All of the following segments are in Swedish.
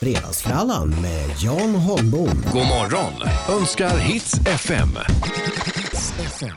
Fredagsfrallan med Jan Holmbom. God morgon önskar Hits FM. Hits FM.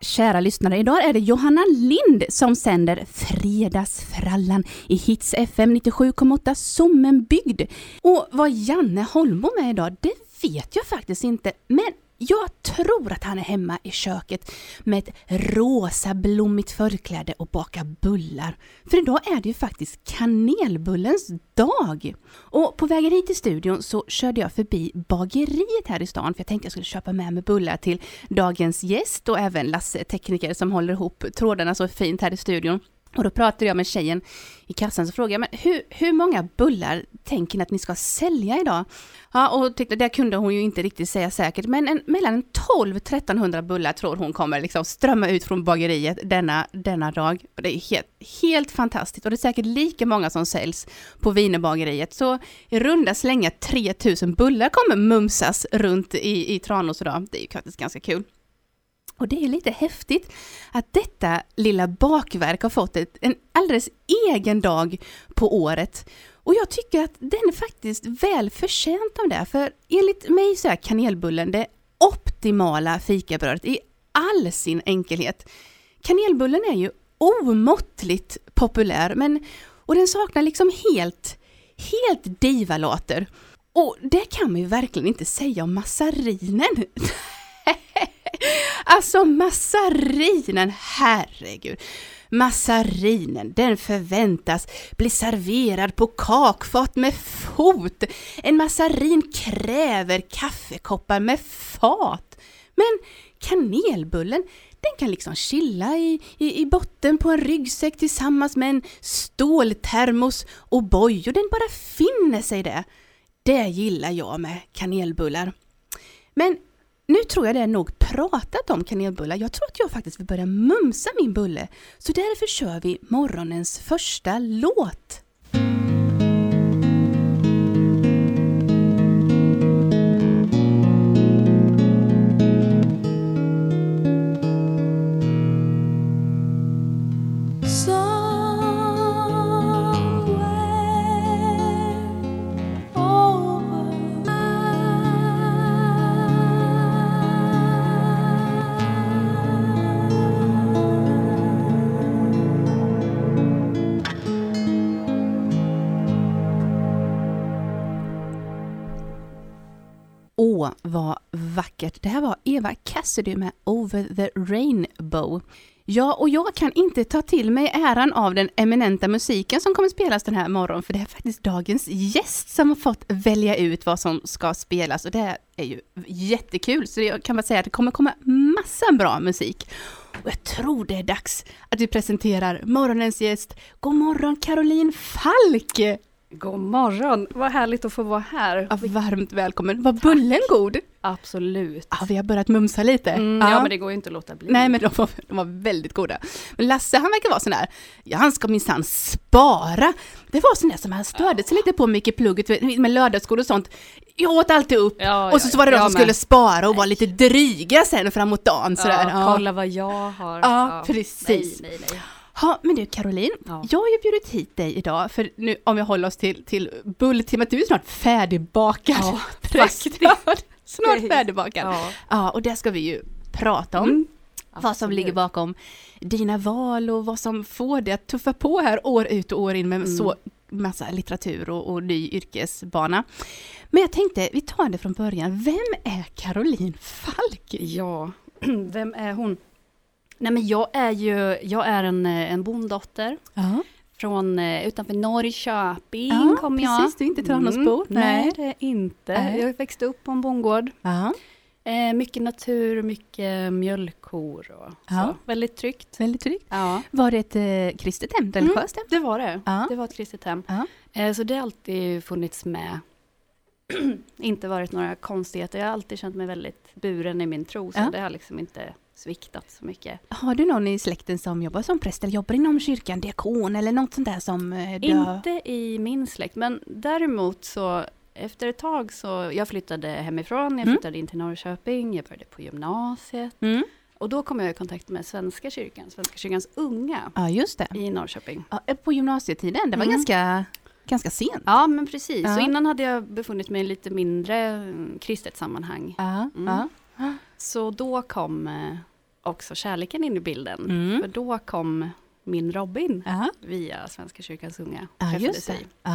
Kära lyssnare, idag är det Johanna Lind som sänder Fredagsfrallan i Hits FM 97,8 Sommenbygd. Och vad Janne Holmbom är idag, det vet jag faktiskt inte. Men jag tror att han är hemma i köket med ett rosa blommigt förkläde och bakar bullar. För idag är det ju faktiskt kanelbullens dag. Och på vägen hit till studion så körde jag förbi bageriet här i stan för jag tänkte jag skulle köpa med mig bullar till dagens gäst och även Lasse, tekniker som håller ihop trådarna så fint här i studion. Och då pratade jag med tjejen i kassan så frågade jag, men hur, hur många bullar tänker ni att ni ska sälja idag? Ja, och tyckte, det kunde hon ju inte riktigt säga säkert, men en, mellan 12-1300 bullar tror hon kommer liksom strömma ut från bageriet denna, denna dag. Och det är helt, helt fantastiskt och det är säkert lika många som säljs på Wienerbageriet. Så i runda slänga 3000 bullar kommer mumsas runt i, i Tranås idag. Det är ju faktiskt ganska kul. Och det är lite häftigt att detta lilla bakverk har fått ett, en alldeles egen dag på året. Och jag tycker att den är faktiskt väl förtjänt av det, för enligt mig så är kanelbullen det optimala fikabrödet i all sin enkelhet. Kanelbullen är ju omåttligt populär, men och den saknar liksom helt, helt divalater. Och det kan man ju verkligen inte säga om massarinen. alltså massarinen, herregud. Massarinen, den förväntas bli serverad på kakfat med fot. En massarin kräver kaffekoppar med fat. Men kanelbullen, den kan liksom chilla i, i, i botten på en ryggsäck tillsammans med en ståltermos och boj och den bara finner sig det. Det gillar jag med kanelbullar. Men nu tror jag det är nog pratat om kanelbullar. Jag tror att jag faktiskt vill börja mumsa min bulle. Så därför kör vi morgonens första låt. Var vad vackert. Det här var Eva Cassidy med Over the Rainbow. Ja, och jag kan inte ta till mig äran av den eminenta musiken som kommer spelas den här morgonen, för det är faktiskt dagens gäst som har fått välja ut vad som ska spelas och det är ju jättekul. Så jag kan bara säga att det kommer komma massa bra musik. Och jag tror det är dags att vi presenterar morgonens gäst. God morgon Caroline Falk! God morgon! Vad härligt att få vara här. Ja, varmt välkommen. Var bullen god? Absolut. Ja, vi har börjat mumsa lite. Mm, ja. ja. men det går ju inte att låta bli. Nej, men de var, de var väldigt goda. Men Lasse, han verkar vara sån där, ja, han ska minsann spara. Det var sån där som han störde sig lite på mycket plugget med lördagsskol och sånt. Jag åt alltid upp ja, och så, så var det de som skulle spara och vara lite dryga sen framåt dagen. Sådär. Ja, kolla vad jag har. Ja, precis. Nej, nej, nej. Ja, men du Caroline, ja. jag har ju bjudit hit dig idag, för nu om vi håller oss till, till bulltemat, du är snart färdigbakad. Ja, faktiskt. snart färdigbakad. Ja. ja, och det ska vi ju prata om. Mm. Vad som ligger bakom dina val och vad som får dig att tuffa på här år ut och år in med mm. så massa litteratur och, och ny yrkesbana. Men jag tänkte, vi tar det från början. Vem är Caroline Falk? Ja, vem är hon? Nej men jag är ju, jag är en, eh, en bonddotter. Uh-huh. Från eh, utanför Norrköping ja, kommer jag. Precis, du är inte Tranåsbo. Mm, nej, det är inte. Uh-huh. Jag växte upp på en bondgård. Eh, mycket natur, mycket mjölkkor och så. Väldigt tryggt. Väldigt tryggt. Ja. Var det ett eh, kristet hem, religiöst hem? Mm, det var det. Det var ett kristet hem. Eh, så det har alltid funnits med. inte varit några konstigheter. Jag har alltid känt mig väldigt buren i min tro, så det har liksom inte sviktat så mycket. Har du någon i släkten som jobbar som präst eller jobbar inom kyrkan, diakon eller något sånt där som eh, du Inte i min släkt, men däremot så efter ett tag så, jag flyttade hemifrån, jag mm. flyttade mm. in till Norrköping, jag började på gymnasiet. Mm. Och då kom jag i kontakt med Svenska kyrkan, Svenska kyrkans unga. Ja, just det. I Norrköping. Ja, på gymnasietiden, det var mm. ganska ganska sent. Ja, men precis. Ja. Så innan hade jag befunnit mig i lite mindre mm, kristet sammanhang. Ja, Mm. ja. Så då kom eh, också kärleken in i bilden. Mm. För då kom min Robin via Svenska kyrkans unga. ja just det.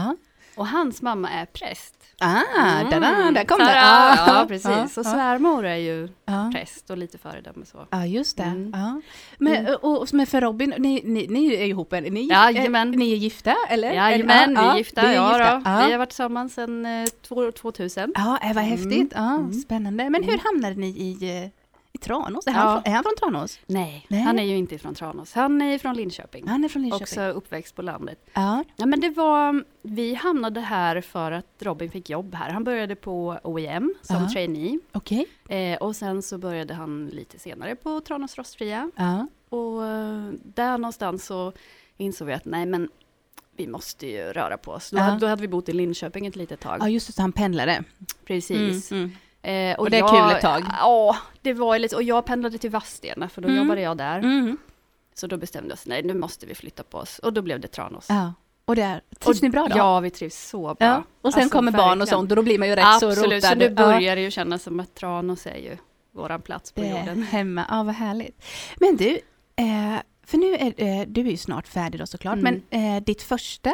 Ja. Och hans mamma är präst. Ah, där, där, där kom det. Tada! Ja, Ja, precis. Ja, Så ja. svärmor är ju Ja. präst och lite föredöme så. Ja, just det. Mm. Ja. Men, och, och, men för Robin, ni, ni, ni är ihop, är ni, Jajamän. är, ni är gifta eller? Jajamän, vi är gifta. vi är ja, gifta. Ja. Vi har varit tillsammans sedan eh, två- 2000. Ja, äh, vad häftigt. Mm. Ja, Mm. Spännande. Men hur Mm. hamnade ni i, eh, i Tranås? Är, Ja. han, från- är han från Tranås? Nej, Nej. han är ju inte från Tranås. Han är från Linköping. Han är från Linköping. Också uppväxt på landet. Ja, Ja, men det var, vi hamnade här för att Robin fick jobb här. Han började på OEM som Ja. trainee. okej. Eh, och sen så började han lite senare på Tranås Rostfria. Ja. Och eh, där någonstans så insåg vi att nej men vi måste ju röra på oss. Då, Ja. hade, då hade vi bott i Linköping ett litet tag. ja, just det, han pendlade. Precis. Mm, mm. Eh, Och det är kul ett tag. Ja, det var lite, och jag pendlade till Vadstena för då Mm. jobbade jag där. Mm. Så då bestämde vi oss, nej nu måste vi flytta på oss. Och då blev det Tranås. Ja. Och där, trivs Och- ni bra då? Ja, vi trivs så bra. Ja. Och sen Alltså, kommer barn och sånt och då blir man ju rätt så Absolut, rotad. så nu Ja. börjar det ju kännas som att Tranås är ju våran plats på Det jorden. hemma, ja vad härligt. Men du, eh, för nu är eh, du är ju snart färdig då såklart, Mm. men eh, ditt första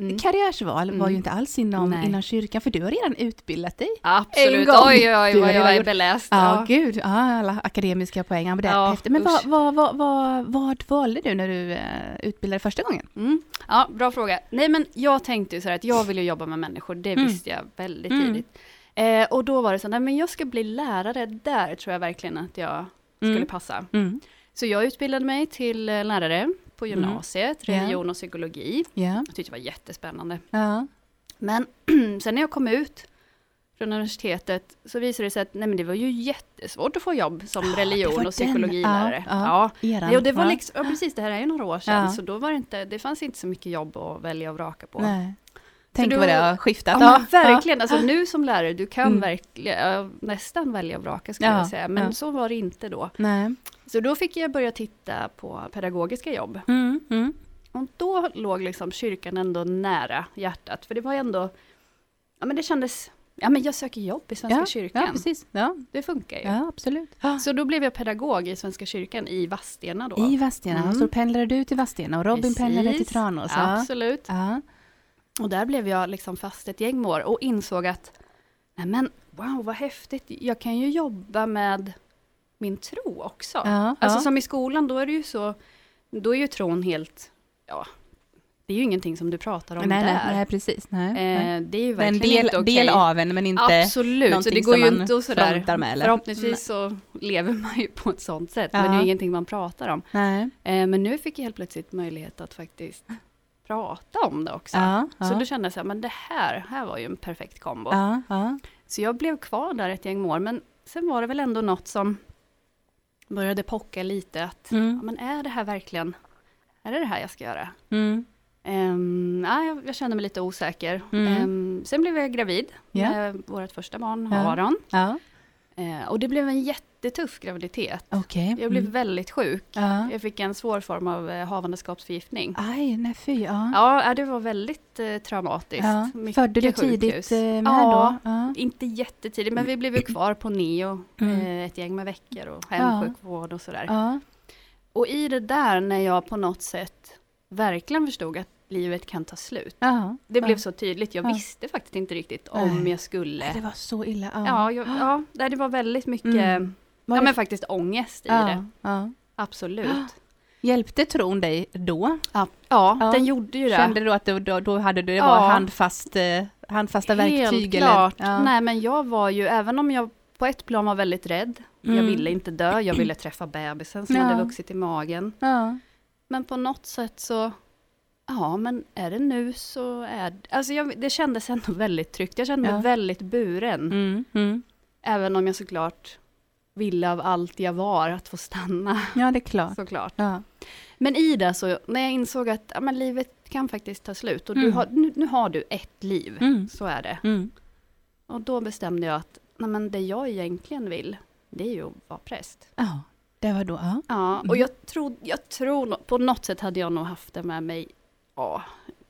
Mm. karriärsval var ju Mm. inte alls inom, Nej. inom kyrkan, för du har redan utbildat dig. Absolut, En gång. oj oj oj vad jag är beläst. Ja, Ja. gud, ja, alla akademiska poäng. Men Ja. Men vad, vad, vad, vad, vad valde du när du eh, utbildade första gången? Mm. ja, bra fråga. Nej men jag tänkte ju så här att jag vill ju jobba med människor, det Mm. visste jag väldigt Mm. tidigt. Eh, och då var det så, nej men jag ska bli lärare, där tror jag verkligen att jag skulle Mm. passa. Mm. Så jag utbildade mig till eh, lärare på Mm. gymnasiet, Ja. religion och psykologi. Ja. Jag tyckte det var jättespännande. Ja. Men sen när jag kom ut från universitetet så visade det sig att nej, men det var ju jättesvårt att få jobb som Ja, det religion och psykologilärare. Ja, Ja, ja. Jo, det var ja. liksom, ja, precis, det här är ju några år sedan, Ja. så då var det inte, det fanns inte så mycket jobb att välja och vraka på. Nej. Tänk vad det har skiftat. Ja, men verkligen, Ja. alltså nu som lärare, du kan Mm. verkligen, ja, nästan välja och vraka skulle Ja, jag säga, men ja. så var det inte då. Nej. Så då fick jag börja titta på pedagogiska jobb. Mm. Mm. Och då låg liksom kyrkan ändå nära hjärtat, för det var ändå, ja men det kändes, ja men jag söker jobb i Svenska Ja, kyrkan, ja, precis. Ja, det funkar ju. ja absolut. Så då blev jag pedagog i Svenska kyrkan i Vadstena då. I Vadstena, Mm. och så pendlade du till Vadstena och Robin Precis. pendlade till Tranås. Ja. Absolut. Ja. Och där blev jag liksom fast ett gäng år och insåg att, nej men wow vad häftigt, jag kan ju jobba med min tro också. Ja, Alltså ja. som i skolan, då är det ju så, då är ju tron helt, ja, det är ju ingenting som du pratar om nej, där. nej, nej, precis. Nej. Eh, det är ju Det är en verkligen del, inte okej. del av en, men inte... Absolut, så det går ju inte att sådär, med, eller? förhoppningsvis så lever man ju på ett sånt sätt, men Ja. det är ju ingenting man pratar om. Eh, men nu fick jag helt plötsligt möjlighet att faktiskt prata om det också. Så då kände jag så här, men det här, här var ju en perfekt kombo. Så jag blev kvar där ett gäng år, men sen var det väl ändå något som började pocka lite att, ja, Mm. men är det här verkligen, är det det här jag ska göra? Mm. Um, ja, jag, jag kände mig lite osäker. Mm. Ehm, sen blev jag gravid Ja. med vårt första barn, Ja. Aron. Ja, Eh, och det blev en jättetuff graviditet. okej. Jag blev Mm. väldigt sjuk. Ja. Jag fick en svår form av eh, havandeskapsförgiftning. Aj, nej fy. Ja. Ja, det var väldigt eh, traumatiskt. Ja. Mycket Födde du sjukhus. tidigt eh, med Ja. då? Ja. Inte jättetidigt, men vi blev ju kvar på neo Mm. eh, ett gäng med veckor och hemsjukvård och sådär. Och i det där när jag på något sätt verkligen förstod att livet kan ta slut. Ja. Det blev så tydligt, jag Ja. visste faktiskt inte riktigt om jag skulle. Det var så illa. Ja, Ja, jag, ja det var väldigt mycket, Mm. Var ja men faktiskt ångest i det. Absolut. Hjälpte tron dig då? Ja, ja, den gjorde ju det. Kände du att du, då, då hade du, det var handfast, eh, handfasta verktyg? Helt eller? klart. Ja. Nej men jag var ju, även om jag på ett plan var väldigt rädd, jag Mm. ville inte dö, jag ville träffa bebisen som hade vuxit i magen. Men på något sätt så, ja men är det nu så är det, alltså jag, det kändes ändå väldigt tryggt. Jag kände mig Ja. väldigt buren. Mm. Mm. Även om jag såklart ville av allt jag var att få stanna, ja, det är klart. såklart. Ja. Men i det så, när jag insåg att ja, men livet kan faktiskt ta slut och du Mm. har, nu, nu har du ett liv, Mm. så är det. Mm. Och då bestämde jag att nej, men det jag egentligen vill, det är ju att vara präst. ja, det var då. Ja. Ja, och Mm. jag tror, jag tror, på något sätt hade jag nog haft det med mig, ja,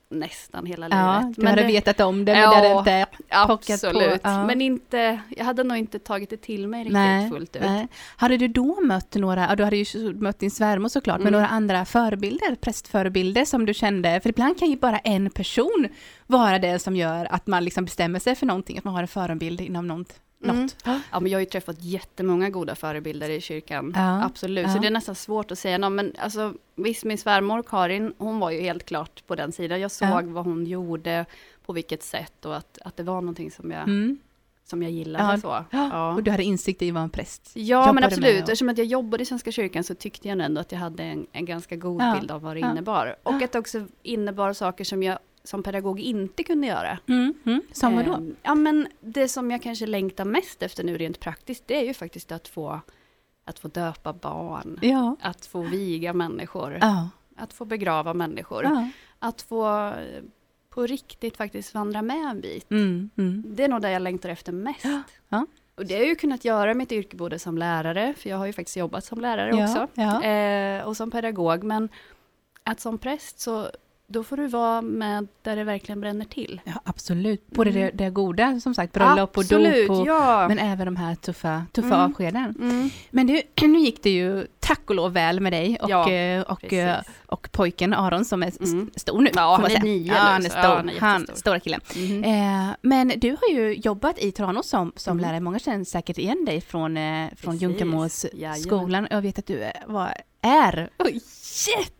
nästan hela Ja, livet. du hade det, vetat om det, men Ja, det hade inte pockat på. absolut. Ja. Men inte, jag hade nog inte tagit det till mig riktigt Nej, fullt ut. nej. Hade du då mött några, ja, du hade ju mött din svärmor såklart, men Mm. några andra förebilder, prästförebilder som du kände, för ibland kan ju bara en person vara det som gör att man liksom bestämmer sig för någonting, att man har en förebild inom något. Mm. något. Ja, men jag har ju träffat jättemånga goda förebilder i kyrkan. Ja, Absolut, ja. så det är nästan svårt att säga något. Men alltså, visst, min svärmor Karin, hon var ju helt klart på den sidan. Jag såg Ja. vad hon gjorde, på vilket sätt och att, att det var någonting som jag, Mm. som jag gillade. Ja. Så. Ja. Och du hade insikt i vad en präst Ja, jobbade men med absolut. och- Eftersom att jag jobbade i Svenska kyrkan så tyckte jag ändå att jag hade en, en ganska god Ja, bild av vad det ja. innebar. Och att det också innebar saker som jag som pedagog inte kunde göra. Mm. Mm. Som vadå? Ehm, Ja, men det som jag kanske längtar mest efter nu rent praktiskt, det är ju faktiskt att få, att få döpa barn, Ja. att få viga människor, Ja. att få begrava människor, ja. att få eh, på riktigt faktiskt vandra med en bit. Mm. Mm. Det är nog det jag längtar efter mest. Och det har jag ju kunnat göra mitt yrke både som lärare, för jag har ju faktiskt jobbat som lärare också, eh, och som pedagog, men att som präst så då får du vara med där det verkligen bränner till. Ja, absolut. Både Mm. det, det goda, som sagt, bröllop och dop, och, ja. men även de här tuffa, tuffa Mm. avskeden. Mm. Men du, nu gick det ju tack och lov väl med dig och, Ja, eh, och, eh, Precis. och pojken Aron som är Mm. stor nu. Ja, han är nio ja, han är stor. ja, han är han, stora killen. Mhm. Eh, men du har ju jobbat i Tranås som, som Mm. lärare. Många känner säkert igen dig från, eh, från Precis. Junkermås Jajamän. skolan. Jag vet att du är, var, är och jätte,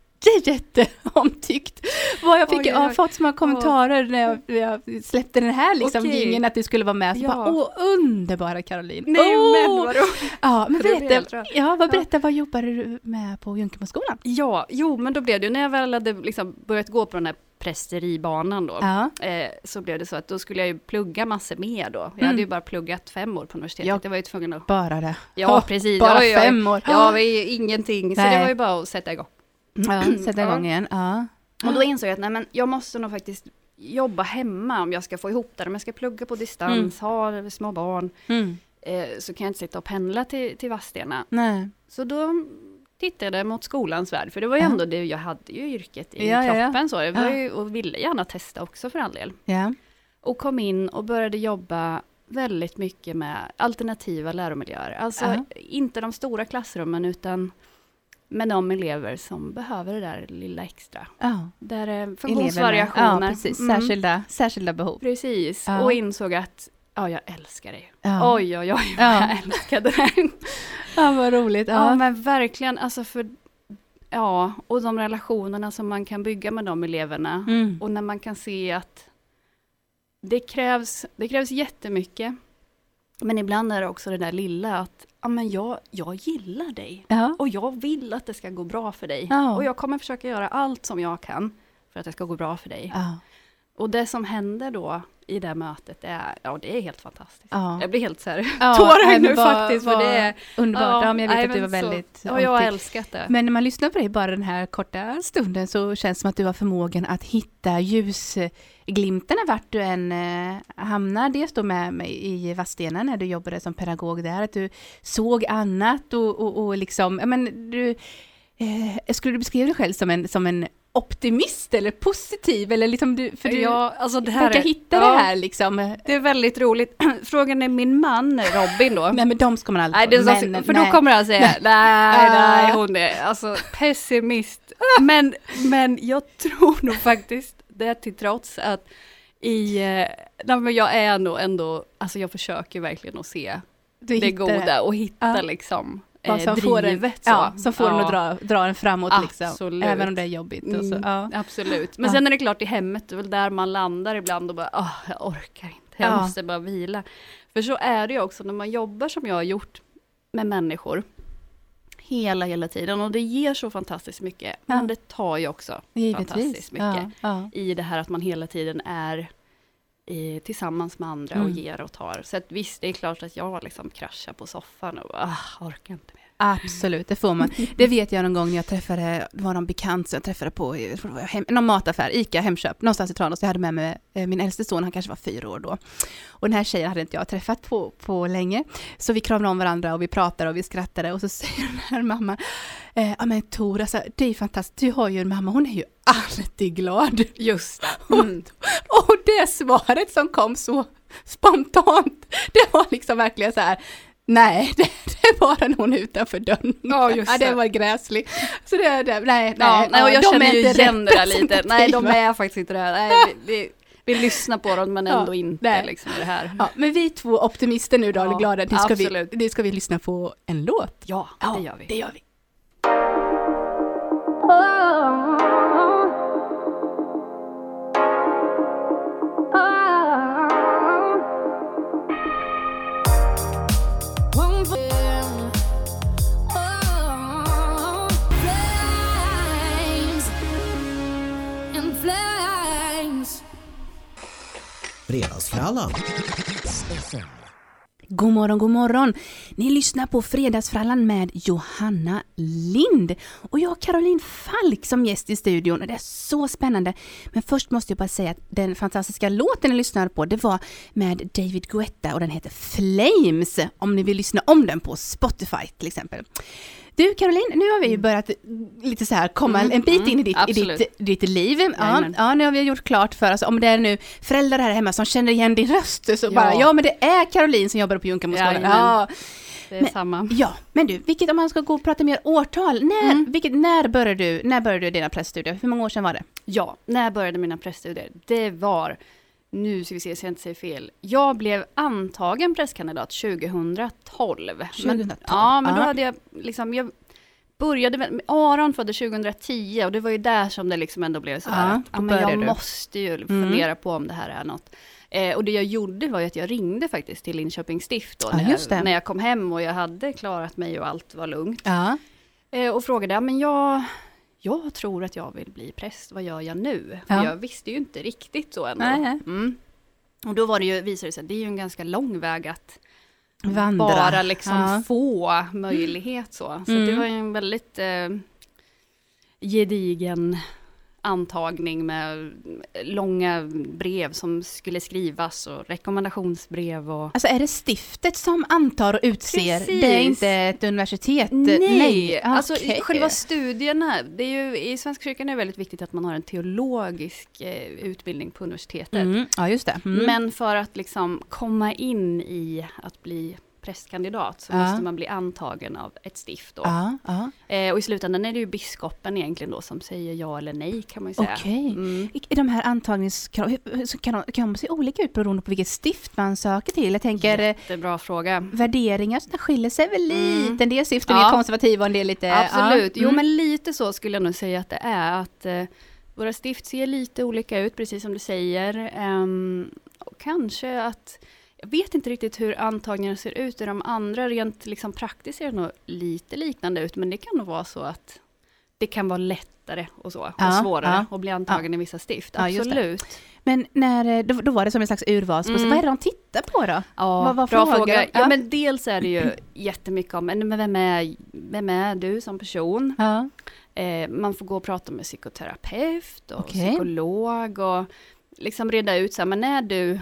jätte omtyckt. Vad jag fick, Oj, jag har fått så många kommentarer när jag, jag släppte den här liksom, Okej. jingeln att du skulle vara med. Så Ja. bara, åh, underbara Caroline. Nej Åh! men vad roligt. Ja, men Det berätta, rätt. ja, vad berätta, vad jobbade du med på Junkermåsskolan? Ja, jo men då blev det ju, när jag väl hade liksom börjat gå på den här prästeribanan då, Ja, eh, så blev det så att då skulle jag ju plugga massor mer då. Jag Mm. hade ju bara pluggat fem år på universitetet, Ja. jag var ju tvungen att... bara det. Ja, Åh, precis. Bara fem år. Ja, det var ju ingenting, så Nej. det var ju bara att sätta igång. Ja, sätta igång igen. Ja. Och då insåg jag att nej, men jag måste nog faktiskt jobba hemma om jag ska få ihop det. Om jag ska plugga på distans, ha små barn, Mm. eh, så kan jag inte sitta och pendla till, till Vadstena. Nej. Så då tittade jag mot skolans värld, för det var ju Ja. ändå det, jag hade ju yrket i Ja, ja, ja. kroppen så, jag var ju, och ville gärna testa också för all del. Och kom in och började jobba väldigt mycket med alternativa läromiljöer. Alltså inte de stora klassrummen utan med de elever som behöver det där lilla extra. ja. Där är funktionsvariationer. Ja, precis. Mm. Särskilda, särskilda behov. Precis, Ja. och insåg att ja, jag älskar det. Ja. Oj, oj, oj, Ja. jag älskade det. Ja, vad roligt. Ja. Ja. men verkligen, alltså för, ja, och de relationerna som man kan bygga med de eleverna. Mm. Och när man kan se att det krävs, det krävs jättemycket. Men ibland är det också det där lilla att, ja men jag, jag gillar dig. Ja. Och jag vill att det ska gå bra för dig. Ja. Och jag kommer försöka göra allt som jag kan för att det ska gå bra för dig. Ja. Och det som händer då i det mötet, det är, ja det är helt fantastiskt. Ja. Jag blir helt så här Ja, tårögd nu vad- faktiskt, för vad det är... Underbart. Ja, men jag vet nej, att du var men så- väldigt Ja, jag har älskat det. Men när man lyssnar på dig bara den här korta stunden så känns det som att du har förmågan att hitta ljusglimtarna vart du än eh, hamnar. Dels då med, med i Vadstena när du jobbade som pedagog där, att du såg annat och, och, och liksom, ja, men du, eh, skulle du beskriva dig själv som en, som en optimist eller positiv eller liksom du, för du ja, alltså det här är, hitta ja, det här liksom. Det är väldigt roligt. Frågan är min man Robin då. Nej men de ska man aldrig Nej, är så, för nej. då kommer han säga, nej, nej, Ah. hon är alltså pessimist. Men, men jag tror nog faktiskt, det till trots att i, eh, nej, men jag är nog ändå, alltså jag försöker verkligen att se Du det goda och hitta Ja. liksom Eh, som får en. Så. ja, som får en Ja. att dra, dra en framåt liksom. Även om det är jobbigt. Och så, Mm, ja. Absolut. Men Ja. sen är det klart i hemmet, det är väl där man landar ibland och bara, åh, jag orkar inte, jag Ja. måste bara vila. För så är det ju också när man jobbar som jag har gjort med människor hela, hela tiden och det ger så fantastiskt mycket. Ja. Men det tar ju också Givetvis. fantastiskt mycket Ja, ja. i det här att man hela tiden är i, tillsammans med andra och Mm. ger och tar. Så att visst, det är klart att jag liksom kraschar på soffan och bara, ah, orkar inte mer. Absolut, det får man. Det vet jag någon gång när jag träffade, det var någon bekant som jag träffade på jag tror det var hem, någon mataffär, ICA Hemköp, någonstans i Tranås. Jag hade med mig eh, min äldste son, han kanske var fyra år då. Och den här tjejen hade inte jag träffat på, på länge. Så vi kramade om varandra och vi pratade och vi skrattade och så säger den här mamman, eh, ja men Tor, alltså, det är fantastiskt, du har ju en mamma, hon är ju alltid glad. Just det. Mm. Och det svaret som kom så spontant, det var liksom verkligen så här, nej, det, det bara någon utanför dörren. Ja, just Ja, det det. var gräslig. Så det, det nej, Ja, nej, och jag de känner ju igen det där lite. Nej, de är faktiskt inte det. Nej, vi, vi, vi lyssnar på dem men Ja, ändå inte nej. liksom det här. Ja, men vi två optimister nu då, Ja, glada, nu ska, vi, nu ska vi lyssna på en låt. Ja, det gör vi. det gör vi. Fredagsfrallan. God morgon, god morgon! Ni lyssnar på Fredagsfrallan med Johanna Lind och jag har Caroline Falk som gäst i studion och det är så spännande. Men först måste jag bara säga att den fantastiska låten ni lyssnade på det var med David Guetta och den heter Flames om ni vill lyssna om den på Spotify till exempel. Du Caroline, nu har vi ju börjat lite så här komma Mm, en bit mm, in i ditt, i ditt, ditt liv. Ja, ja, nu har vi gjort klart för oss, om det är nu föräldrar här hemma som känner igen din röst så Ja. bara, ja men det är Caroline som jobbar på Junkamoskolan. Ja, Det är Men- samma. Ja, men du, vilket om man ska gå och prata mer årtal, när, Mm. vilket, när började du, när började du dina präststudier? Hur många år sedan var det? Ja, när började mina präststudier, det var, nu ska vi se så jag inte säger fel, jag blev antagen prästkandidat 2012. Men, 2012, ja, men då hade jag liksom, jag började med, Aron föddes 2010 och det var ju där som det liksom ändå blev så här Ja, men jag du. måste ju fundera på om det här är något. Eh, och det jag gjorde var ju att jag ringde faktiskt till Linköping stift då, Ja, när, jag, när jag kom hem och jag hade klarat mig och allt var lugnt. Ja. Eh, och frågade, men jag, jag tror att jag vill bli präst, vad gör jag nu? För Ja. jag visste ju inte riktigt så ändå. Mm. Och då var det ju, visade det sig att det är ju en ganska lång väg att Vandra. bara liksom Ja. få möjlighet så. Så Mm. det var ju en väldigt eh, gedigen antagning med långa brev som skulle skrivas och rekommendationsbrev och Alltså är det stiftet som antar och utser? Precis. Det är inte ett universitet? Nej, alltså okej. själva studierna, det är ju, i Svenska kyrkan är det väldigt viktigt att man har en teologisk eh, utbildning på universitetet. Mm. Ja, just det. Mm. Men för att liksom komma in i att bli prästkandidat så måste man bli antagen av ett stift. Eh, och i slutändan är det ju biskopen egentligen då som säger ja eller nej kan man ju säga. Okej. Mm. I de här antagningskraven, kan, kan de se olika ut beroende på vilket stift man söker till? Jag tänker eh, Jättebra fråga. värderingar så där skiljer sig väl Mm. lite. En del stift är mer konservativa och en del lite... Absolut, ja. jo Mm. men lite så skulle jag nog säga att det är. Att eh, våra stift ser lite olika ut, precis som du säger. Ehm, och kanske att, jag vet inte riktigt hur antagningarna ser ut i de andra, rent liksom praktiskt ser det nog lite liknande ut, men det kan nog vara så att det kan vara lättare och så, och Ja, svårare ja. att bli antagen i vissa stift. Ja. Absolut. Men när, eh, då, då var det som en slags urvalsprocess. Mm. Vad är det de tittar på då? Ja, Vad- vad bra fråga. de? Ja. Ja. men dels är det ju jättemycket om, men vem är, vem är du som person? Ja. Eh, man får gå och prata med psykoterapeut och Okej. psykolog och liksom reda ut så här, men är du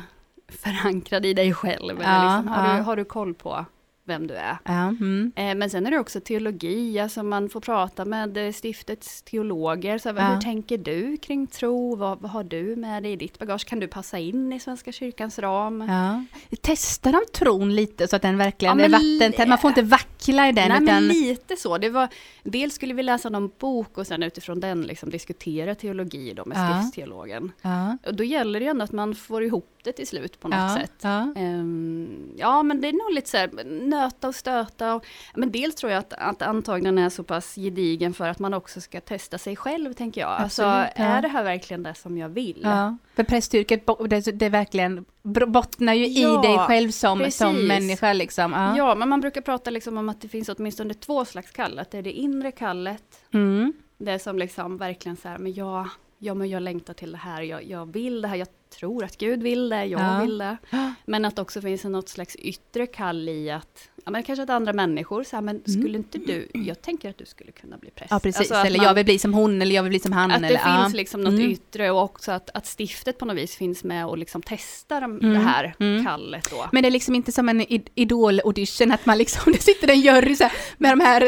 förankrad i dig själv? Ja, eller liksom, har, ja. du, har du koll på vem du är? Mm. Eh, men sen är det också teologi, alltså man får prata med eh, stiftets teologer. Så här. Hur tänker du kring tro? Vad, vad har du med dig i ditt bagage? Kan du passa in i Svenska kyrkans ram? ja. Testar de tron lite så att den verkligen Ja, är vattentät? Man får inte vackla i den Nej utan... men lite så. Det var, dels skulle vi läsa någon bok och sen utifrån den liksom diskutera teologi då med Ja. stiftsteologen. Ja. Och då gäller det ju ändå att man får ihop det till slut på något sätt. ja. Ehm, ja men det är nog lite så här, nöta och stöta. Och, men dels tror jag att, att antagningen är så pass gedigen för att man också ska testa sig själv tänker jag. Alltså Absolut, ja. är det här verkligen det som jag vill? Ja, för prästyrket, det, det verkligen bottnar ju Ja, i dig själv som, precis. som människa liksom. Ja. Ja, men man brukar prata liksom om att det finns åtminstone två slags kall. Att det är det inre kallet Mm. Det som liksom verkligen så här, men jag, ja, men jag längtar till det här, jag, jag vill det här, jag tror att Gud vill det, jag Ja. vill det. Men att också finns det något slags yttre kall i att, ja men kanske att andra människor säger, men skulle inte du, jag tänker att du skulle kunna bli präst. Mm. Ja, precis. Alltså eller man- jag vill bli som hon, eller jag vill bli som han. att det eller, ja. finns liksom något Mm. yttre och också att, att stiftet på något vis finns med och liksom testar Mm. det här Mm. kallet då. Men det är liksom inte som en id- idol-audition, att man liksom, det sitter en jury så här, med de här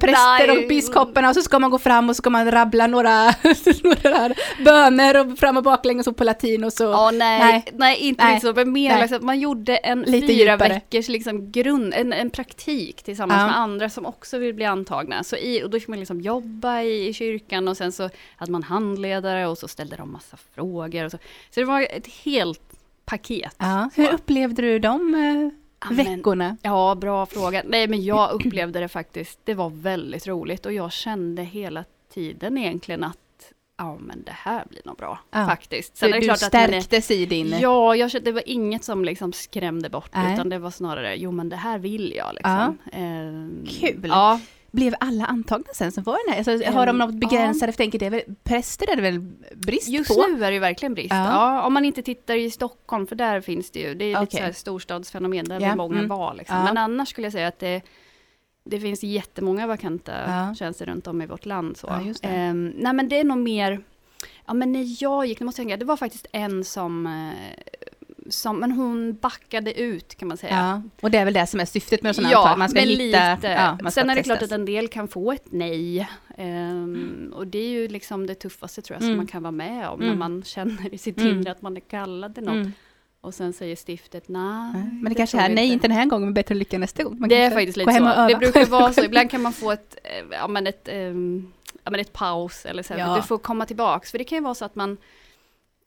präster och biskoparna och så ska man gå fram och så ska man rabbla några, några böner och fram och baklänges och på latin och så. Ja, nej, Nej. nej, inte Nej. liksom, men mer liksom man gjorde en Lite fyra djupare. veckors liksom grund, en, en praktik tillsammans Ja. med andra som också vill bli antagna. Så i, och då fick man liksom jobba i, i kyrkan och sen så hade man handledare och så ställde de massa frågor. Och så. så det var ett helt paket. Ja. Hur upplevde du de eh, men- veckorna? Ja, bra fråga. Nej, men jag upplevde det faktiskt, det var väldigt roligt och jag kände hela tiden egentligen att ja, men det här blir nog bra Ja. faktiskt. Sen Du, är det du klart att är, stärktes i din... Ja, jag det var inget som liksom skrämde bort, Nej. utan det var snarare, jo men det här vill jag liksom. Ehm, Kul. Ja, Blev alla antagna sen som var den här? Alltså, har de Ehm, något begränsat? Jag tänker, det är väl, präster är det väl brist just på? nu är det ju verkligen brist. Ja. Ja. om man inte tittar i Stockholm, för där finns det ju, det är lite Okej. så här storstadsfenomen, där Ja, vill många mm. vara liksom. Ja. Men annars skulle jag säga att det det finns jättemånga vakanta Ja. tjänster runt om i vårt land. Så. Ja. Ehm, nej men det är nog mer, ja men när jag gick, nu måste jag tänka, det var faktiskt en som, eh, som men hon backade ut kan man säga. Ja, och det är väl det som är syftet med sådana Ja, antag, man ska men hitta... lite. Ja, Sen är det klart att en del kan få ett nej. Ehm, och det är ju liksom det tuffaste tror jag Mm. som man kan vara med om. När Mm. man känner i sitt Mm. inre att man är kallad till något. Och sen säger stiftet nej. Men det, kanske är nej, inte. den här gången, men bättre lycka nästa gång. Man Det är faktiskt lite så. Det brukar vara så. Ibland kan man få ett, eh, ja, men ett, ehm, ja, men ett paus eller så. Ja. Du får komma tillbaks. För det kan ju vara så att man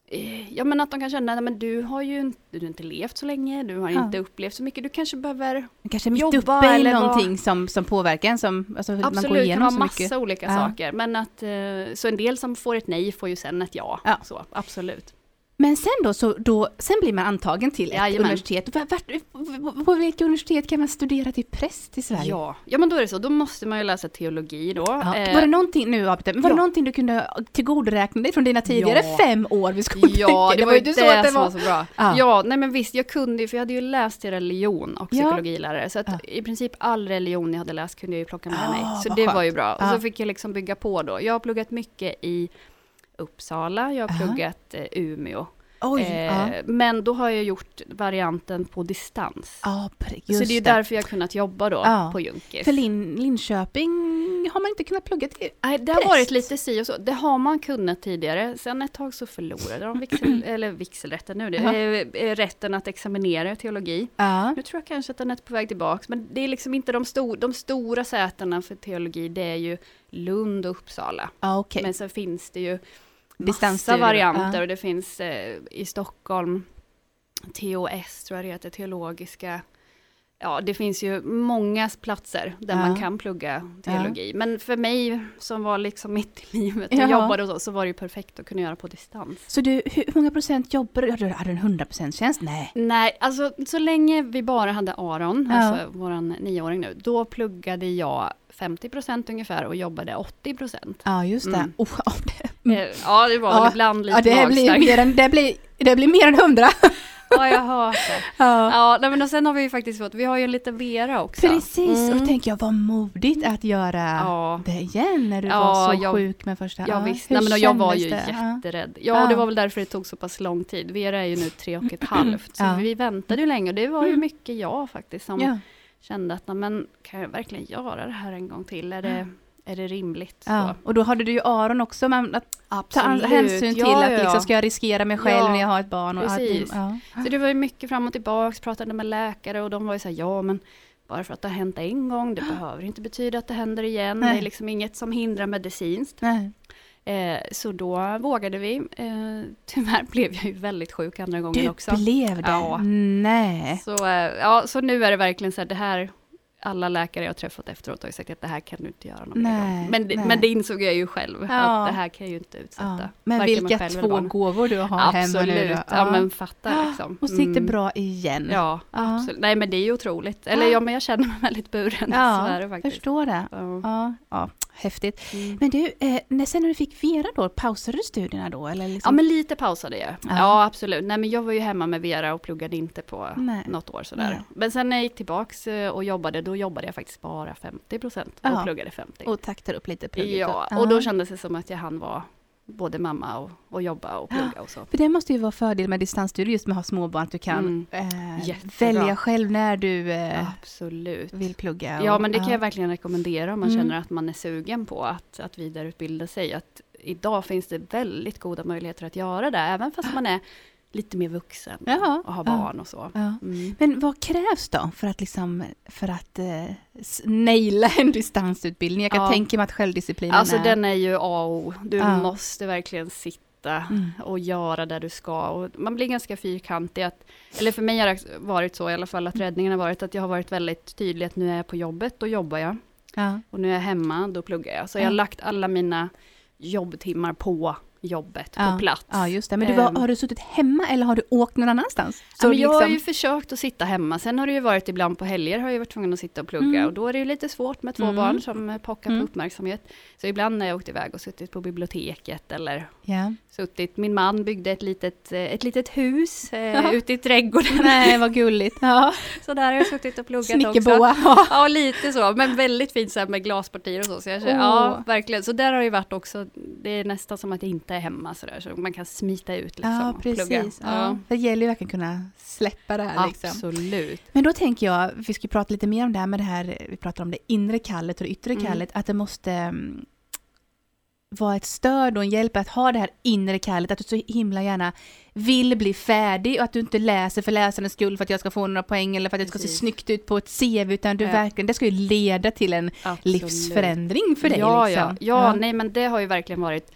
eh, Ja men att de kan känna, nej, men du har ju inte, du har inte levt så länge, du har Ja. inte upplevt så mycket, du kanske behöver Kanske mitt jobba uppe i eller någonting som, som påverkar en, som alltså, man går Absolut, det kan igenom vara så massa mycket. olika Ja. saker. Men att, eh, så en del som får ett nej får ju sen ett ja. Ja. Så, absolut. Men sen då, så då, sen blir man antagen till ett Jajamän. universitet. Vart, vart, på vilket universitet kan man studera till präst i Sverige? Ja. ja, men då är det så. Då måste man ju läsa teologi då. Ja. Eh, Var det någonting, nu var det ja. någonting du kunde tillgodoräkna dig från dina tidigare Ja. fem år vid skolbänken? Ja, det var ju det, så att det som var var... så bra. Ja. Ja. nej men visst, jag kunde ju, för jag hade ju läst till religion och psykologilärare, så att Ja. i princip all religion jag hade läst kunde jag ju plocka med Ah, mig. Så det skönt. var ju bra. Och så fick jag liksom bygga på då. Jag har pluggat mycket i Uppsala, jag har Ja. pluggat eh, Umeå. Oj, Eh, ja. Men då har jag gjort varianten på distans. Ja, så det är ju därför jag har kunnat jobba då Ja. på Junkis. För Lin, Linköping har man inte kunnat plugga till. Nej, det har varit lite si och så. Det har man kunnat tidigare. Sen ett tag så förlorade de vigsel, eller vigselrätten nu, det Ja. är är rätten att examinera teologi. Nu tror jag kanske att den är på väg tillbaks, men det är liksom inte de, stor, de stora sätena för teologi, det är ju Lund och Uppsala. Ja, okej. Men så finns det ju massa varianter ja. och det finns eh, i Stockholm TOS tror jag det heter, teologiska. Ja, det finns ju många platser där Ja. man kan plugga teologi. Men för mig som var liksom mitt i livet och Ja. jobbade och så, så var det ju perfekt att kunna göra på distans. Så du, hur många procent jobbar du? Hade du en 100% tjänst? Nej. Nej, alltså så länge vi bara hade Aron, Ja. alltså våran nioåring nu, då pluggade jag 50% ungefär och jobbade 80% Ja, just det. Mm. Oh, ja, det, Ja, det var Ja. ibland lite ja, det, blir mer än, det, blir, det blir mer än 100. Ja, jag har hört det. Ja. Ja, nej, men och sen har vi ju faktiskt fått, vi har ju en liten Vera också. Precis, och Mm. då tänker jag vad modigt att göra Ja. det igen när du Ja, var så jag- sjuk med första. Ja, visst, hur nej, men och jag var ju det? Ja. jätterädd. Ja, Ja. det var väl därför det tog så pass lång tid. Vera är ju nu tre och ett halvt, så Ja. vi väntade ju länge och det var ju Mm. mycket jag faktiskt som Ja. Kände att, men kan jag verkligen göra det här en gång till? Är det, är det rimligt? Ja. Och då hade du ju Aron också, men att ta Absolut. hänsyn till Ja, att ja, liksom, ska jag riskera mig själv när jag har ett barn? Och precis. Att. Så det var ju mycket fram och tillbaks, pratade med läkare och de var ju så här, ja men bara för att det har hänt en gång, det behöver inte betyda att det händer igen. Nej. Det är liksom inget som hindrar medicinskt. Nej. Eh, så då vågade vi. Eh, tyvärr blev jag ju väldigt sjuk andra gången Du också. blev det? Ja. Nej. Så, eh, ja, så nu är det verkligen så här, det här, alla läkare jag träffat efteråt har sagt att det här kan du inte göra någon Nej. Men, nej. men det insåg jag ju själv, Ja. att det här kan jag ju inte utsätta. Ja. Men vilka två gåvor du har hemma nu Absolut, då. ja, men fatta liksom. Och så gick det Mm. bra igen. Ja, Ja. absolut. Nej men det är ju otroligt. Eller Ja. ja, men jag känner mig väldigt buren. så Ja, är det faktiskt. förstår det. Ja. Ja, ja, häftigt. Mm. Men du, eh, när, sen när du fick Vera då, pausade du studierna då? Eller Ja liksom? men lite pausade jag. Ja. Ja. absolut. Nej men jag var ju hemma med Vera och pluggade inte på Nej. något år sådär. Nej. Men sen när jag gick tillbaks eh, och jobbade, då jobbade jag faktiskt bara 50 procent och Ja. pluggade 50. Och taktar upp lite plugget? ja, och då kändes det som att jag hann vara både mamma och, och jobba och plugga och så. För det måste ju vara fördel med distansstudier just med att ha småbarn, att du kan Mm. eh, välja själv när du eh, Absolut. vill plugga. Ja och- men det kan jag verkligen rekommendera om man Mm. känner att man är sugen på att, att vidareutbilda sig. Att idag finns det väldigt goda möjligheter att göra det, även fast man är lite mer vuxen Jaha, och ja. barn och så. Ja. Mm. Men vad krävs då för att, liksom, för att eh, naila en distansutbildning? Jag kan Ja. tänka mig att självdisciplinen Alltså är... den är ju A och O. Du Ja. måste verkligen sitta Mm. och göra det du ska. Och man blir ganska fyrkantig. Att, eller för mig har det varit så i alla fall, att räddningen har varit att jag har varit väldigt tydlig att nu är jag på jobbet, då jobbar jag. Ja. Och nu är jag hemma, då pluggar jag. Så jag Ja. har lagt alla mina jobbtimmar på jobbet, Ja. på plats. ja, just det. Men du, var, Ehm. har du suttit hemma eller har du åkt någon annanstans? Ja, men jag har liksom- ju försökt att sitta hemma. Sen har det ju varit ibland på helger har jag varit tvungen att sitta och plugga. Mm. Och då är det ju lite svårt med två Mm. barn som eh, pockar Mm. på uppmärksamhet. Så ibland när jag åkt iväg och suttit på biblioteket eller Ja. suttit, min man byggde ett litet, eh, ett litet hus eh, Jaha. ute i trädgården. Nej, vad gulligt. Ja. Så där har jag suttit och pluggat också. Snickerboa. Ja, lite så, men väldigt fint så med glaspartier och så. så jag känner, Ja, verkligen. Så där har det ju varit också, det är nästan som att jag inte är hemma så där, så man kan smita ut liksom Ja, och plugga. precis. Ja. Det gäller ju verkligen att kunna släppa det här. Liksom. Absolut. Men då tänker jag, vi ska prata lite mer om det här med det här, vi pratar om det inre kallet och det yttre Mm. kallet, att det måste mm, vara ett stöd och en hjälp att ha det här inre kallet, att du så himla gärna vill bli färdig och att du inte läser för läsandets skull för att jag ska få några poäng eller för att det ska se Precis. snyggt ut på ett CV, utan du Ja. verkligen, det ska ju leda till en Absolut. livsförändring för dig. Ja, liksom. ja, ja, nej men det har ju verkligen varit,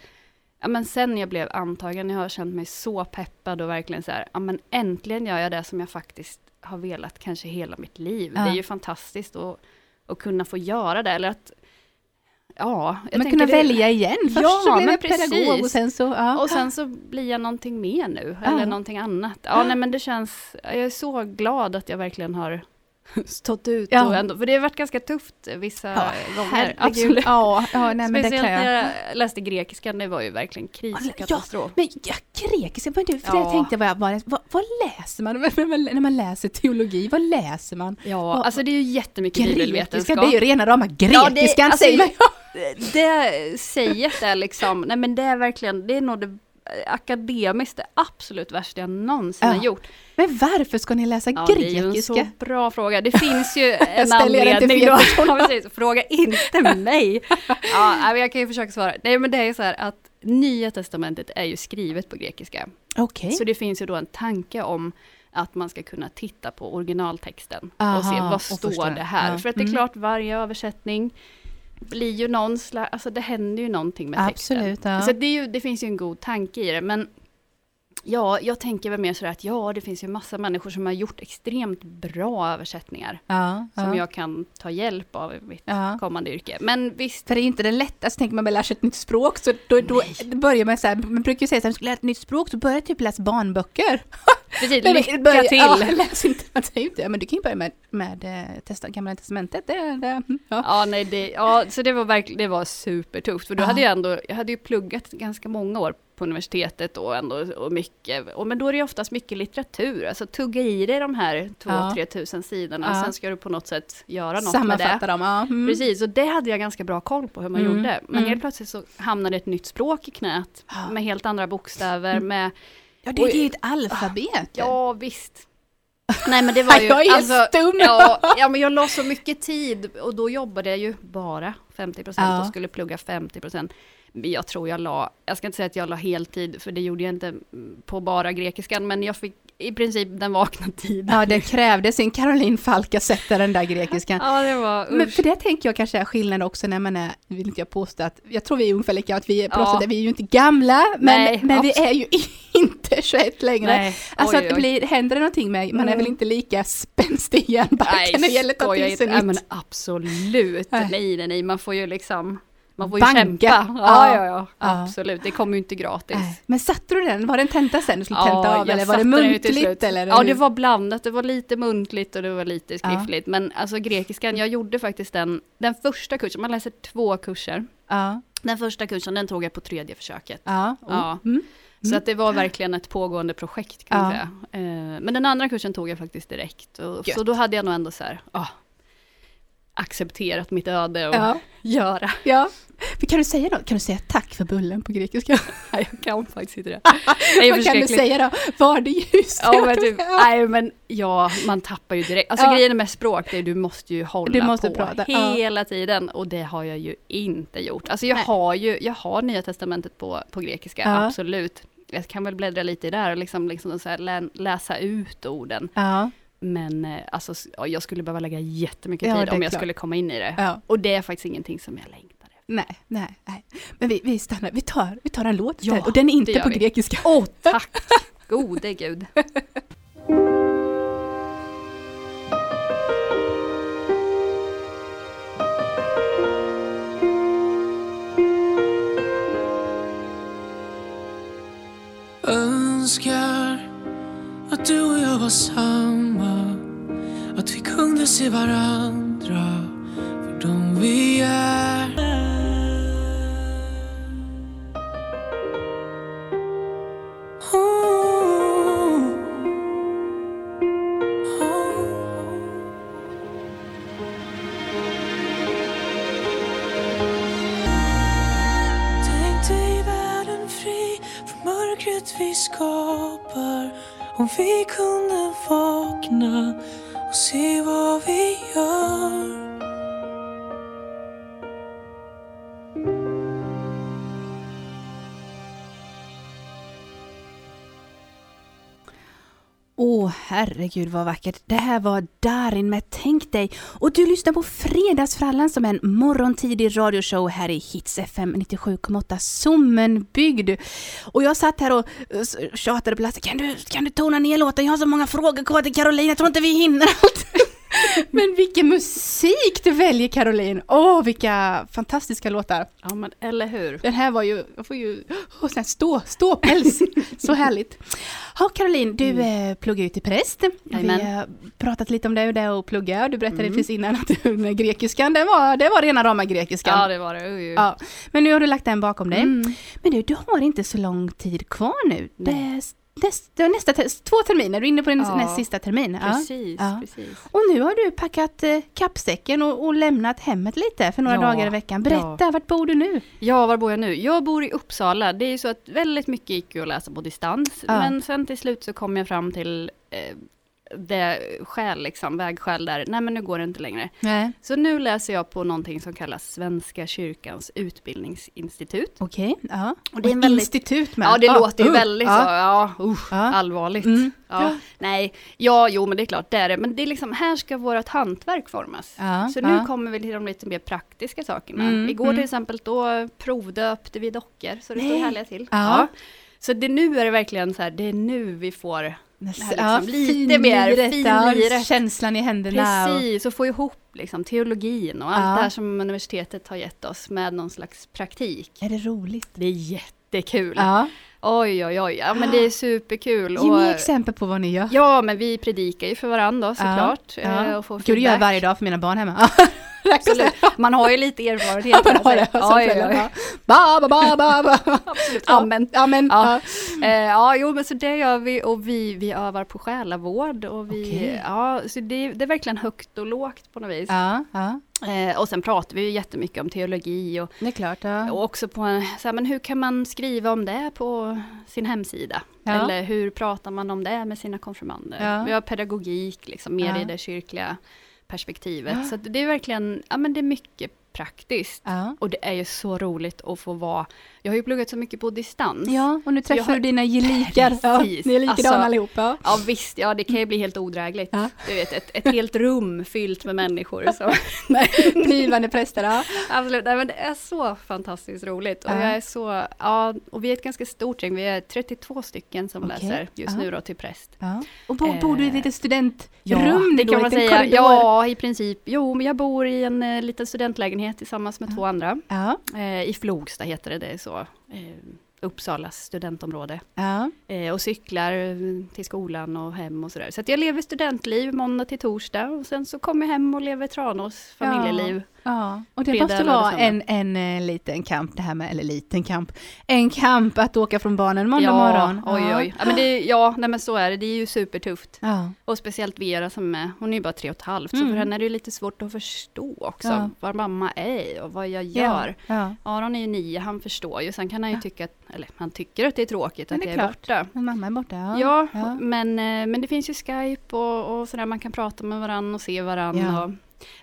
ja men sen jag blev antagen, jag har känt mig så peppad och verkligen så här, ja men äntligen gör jag det som jag faktiskt har velat kanske hela mitt liv. Ja. Det är ju fantastiskt att, att kunna få göra det, eller att, ja. jag Men kunna det- välja igen. Först Ja, så blev men jag pedagog precis. och sen så... Ja. Och sen så blir jag någonting mer nu, eller någonting annat. Ja, nej men det känns, jag är så glad att jag verkligen har stått ut Ja. och ändå, för det har varit ganska tufft vissa Ja, gånger. herregud. Absolut. Ja, ja nej, men det kan jag. när jag läste grekiskan, det var ju verkligen kris och Ja, katastrof. Men ja, grekiska, för Ja. jag tänkte vad, vad, vad, läser man när man- läser teologi? Vad läser man? Ja, Vad- alltså det är ju jättemycket Grekiska, bibelvetenskap. det är ju rena rama Ja, det- grekiskan alltså, säger man Det säget är liksom, nej men det är verkligen, det är nog det akademiskt det absolut värsta jag någonsin Ja. har gjort. Men varför ska ni läsa Ja, det är en grekiska? så bra fråga. Det finns ju en anledning då. precis. Fråga inte mig. Ja, jag kan ju försöka svara. Nej, men det är så här att Nya Testamentet är ju skrivet på grekiska. Okej. Så det finns ju då en tanke om att man ska kunna titta på originaltexten Aha, och se vad och står förstå. det här. Ja. För att det är Mm. klart, varje översättning blir ju någon slags, alltså det händer ju någonting med texten. Absolut, ja. Så det, ju, det finns ju en god tanke i det, men ja, jag tänker väl mer sådär att ja, det finns ju massa människor som har gjort extremt bra översättningar ja, som ja. jag kan ta hjälp av i mitt kommande yrke. Men visst, För det är inte det lättaste, tänker man väl lära sig ett nytt språk, så då, då börjar man så här, man brukar ju säga så här, man ska lära ett nytt språk, så börjar typ läsa barnböcker. precis, lycka börja- till! Ja, läs inte, ja, men du kan ju börja med, med eh, testa, gamla testamentet. Det, det, mm, ja. Ja, nej, det, ja, så det var verkligen, det var supertufft. För då hade jag ändå, jag hade ju pluggat ganska många år på universitetet och ändå, och mycket, och, men då är det ju oftast mycket litteratur, alltså tugga i dig de här två, Ja. tre tusen sidorna, Ja. sen ska du på något sätt göra något med Sammanfatta det. dem. Ja. Mm. Precis, och det hade jag ganska bra koll på hur man Mm, gjorde. Men mm. helt plötsligt så hamnade ett nytt språk i knät, med helt andra bokstäver, Mm. med, Ja, det, det är ju ett alfabet. ja visst. Nej men det var ju, jag är alltså, stum. Ja, ja, men jag la så mycket tid och då jobbade jag ju bara 50% Ja. och skulle plugga 50%. Men jag tror jag la, jag ska inte säga att jag la heltid, för det gjorde jag inte på bara grekiskan, men jag fick i princip den vakna tiden. Ja, det krävde sin Caroline Falk att sätta den där grekiskan. Ja, det var Men usch. för det tänker jag kanske är skillnad också när man är, vill inte jag påstå att, jag tror vi är ungefär lika, att vi är, på Ja. sätt, vi är ju inte gamla, men, Nej, men vi är ju inte 21 längre. Nej, Alltså oj, att oj. blir, händer det någonting med, man är Mm. väl inte lika spänstig i järnbarken när det gäller att ta till sig inte. Nej, men nytt. absolut. Nej, nej, nej, man får ju liksom, man får ju Banka. kämpa. Ja. Ja, ja, absolut. Det kommer ju inte gratis. Men satte du den? Var det en tenta sen du skulle tenta av eller var det muntligt? Eller? Ja, det var blandat. Det var lite muntligt och det var lite skriftligt. Men alltså grekiskan, jag gjorde faktiskt den, den första kursen, man läser två kurser. Ja, Den första kursen, den tog jag på tredje försöket. ja. Ja. Mm. Så att det var verkligen ett pågående projekt kan Ja. säga. Eh, Men den andra kursen tog jag faktiskt direkt. Och, så då hade jag nog ändå så här, ah, accepterat mitt öde och Ja. göra. ja. Men Kan du säga då? Kan du säga tack för bullen på grekiska? Nej, jag kan faktiskt inte det. Det Vad kan du säga då? Var det ljust? Ja men, typ, nej, men ja, man tappar ju direkt. Alltså Ja. grejen med språk, det är du måste ju hålla måste på prata, hela tiden. Och det har jag ju inte gjort. Alltså jag Nej. har ju, jag har Nya Testamentet på, på grekiska, Ja. absolut. Jag kan väl bläddra lite i där och liksom, liksom så här, lä, läsa ut orden. Ja, Men eh, alltså, ja, jag skulle behöva lägga jättemycket Ja, tid är om jag klart. skulle komma in i det. ja. Och det är faktiskt ingenting som jag längtar efter. Nej, nej, nej. Men vi, vi stannar, vi tar, vi tar en låt Ja, och den är inte på vi. grekiska. Åh, tack! Gode gud. Önskar att du och jag var Att vi kunde se varandra för de vi herregud vad vackert. Det här var Darin med Tänk dig. Och du lyssnar på Fredagsfrallan som är en morgontidig radioshow här i Hits FM 97,8 Sommenbygd. Och jag satt här och eh, tjatade på Lasse, kan du, kan du tona ner låten? Jag har så många frågor kvar till Caroline, jag tror inte vi hinner allt. Men vilken musik du väljer Caroline! Åh, vilka fantastiska låtar! Ja men eller hur. Den här var ju, jag får ju, oh, sån stå, ståpäls, så härligt. Ja, Caroline, du mm. pluggar ut till präst. Vi Jajamän. har pratat lite om det och det och plugga. Du berättade Mm. precis innan att med grekiskan, det var, det var rena rama grekiskan. Ja det var det. Oj. Ja, men nu har du lagt den bakom dig. Mm. Men du, du har inte så lång tid kvar nu. Det. Näst, det är nästa, två terminer, du är inne på din Ja. näst sista termin. Ja. Precis, Ja. precis. Och nu har du packat eh, kappsäcken och, och lämnat hemmet lite för några Ja, dagar i veckan. Berätta, vart bor du nu? Ja, var bor jag nu? Jag bor i Uppsala. Det är ju så att väldigt mycket gick ju att läsa på distans. Ja. Men sen till slut så kom jag fram till eh, det skäl, liksom, vägskäl där, nej men nu går det inte längre. Nej. Så nu läser jag på någonting som kallas Svenska kyrkans utbildningsinstitut. Okej, ja. Och det är en väldigt- institut med. Ja, det Ah, låter ju uh, väldigt ja. så, ja, usch, Ja. allvarligt. Mm. Ja. Nej, ja, jo men det är klart, det är det. Men det är liksom, här ska vårt hantverk formas. Så nu kommer vi till de lite mer praktiska sakerna. Mm, Igår mm. till exempel då provdöpte vi dockor, så det står Nej. härliga till. Ja. Så det, nu är det verkligen så här, det är nu vi får Liksom lite mer ja, finliret. känslan i händerna. Precis, och få ihop liksom teologin och allt Ja. det här som universitetet har gett oss med någon slags praktik. Är det roligt? Det är jättekul. Ja. Oj, oj, oj. Ja, men det är superkul. Ge mig Och, exempel på vad ni gör. ja, men vi predikar ju för varandra såklart. Ja. eh, Och får Gud, det gör jag varje dag för mina barn hemma. Absolut. Man har ju lite erfarenhet. Ja, man har det. som Ja, ja, ja. Ba, ba, ba, ba, ba. Absolut. Amen. Amen. Ja. Ja. Eh, ja, jo, men så det gör vi och vi, vi övar på själavård och vi, Okej. ja, så det, det är verkligen högt och lågt på något vis. Ja, ja, Eh, och sen pratar vi ju jättemycket om teologi och, klart. Ja. och också på, så här, men hur kan man skriva om det på sin hemsida? Ja. Eller hur pratar man om det med sina konfirmander? Ja. Vi har pedagogik, liksom, mer i det kyrkliga perspektivet. Så det är verkligen, ja men det är mycket praktiskt. Ja. Och det är ju så roligt att få vara, jag har ju pluggat så mycket på distans. ja, och nu träffar har- du dina gelikar. Ja, ni är likadana Alltså, allihopa. Ja visst, ja det kan ju bli helt odrägligt. Ja. Du vet, ett, ett helt rum fyllt med människor. Nej, Blivande präster, ja. absolut, nej, men det är så fantastiskt roligt. Och Ja. jag är så, ja, och vi är ett ganska stort gäng, vi är 32 stycken som Okej. läser just Ja. nu då till präst. ja. Och bo, bor du i ett litet studentrum? det då, kan man säga. korridor? Ja, i princip. Jo, men jag bor i en eh, liten studentlägenhet tillsammans med två andra. Ja, Eh, I Flogsta heter det, det är så. Eh, Uppsalas studentområde. ja. Eh, och cyklar eh, till skolan och hem och sådär. Så jag lever studentliv måndag till torsdag och sen så kommer jag hem och lever Tranås familjeliv. Ja, och det måste vara en, en eh, liten kamp det här med, eller liten kamp, en kamp att åka från barnen måndag ja, morgon. oj oj. Ja, men, det, ja nej, men så är det, det är ju supertufft. Ja, Och speciellt Vera som är, hon är ju bara tre och ett halvt, så Mm. för henne är det lite svårt att förstå också Ja. var mamma är och vad jag ja, gör. ja. Aron är ju nio, han förstår ju, sen kan han ju Ja. tycka att, eller han tycker att det är tråkigt Men att det är jag är borta. Men mamma är borta. Ja, Ja, ja. Men, eh, men det finns ju Skype och, och sådär, man kan prata med varandra och se varandra.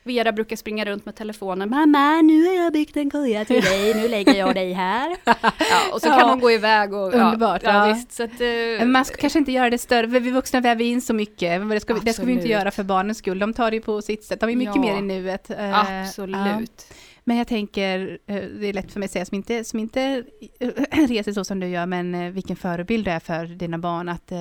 Vera brukar springa runt med telefonen. Mamma, nu har jag byggt en koja till dig, nu lägger jag dig här. Ja, och så Ja. kan hon gå iväg och... Underbart, Ja, ja, visst. Att, Men man ska kanske inte göra det större, för vi vuxna väver in så mycket. Det ska, vi- det ska vi inte göra för barnens skull. De tar det på sitt sätt. De är mycket mer i nuet. Ja. Absolut. Men jag tänker, eh, det är lätt för mig att säga som inte, som inte eh, reser så som du gör, men eh, vilken förebild du är för dina barn, att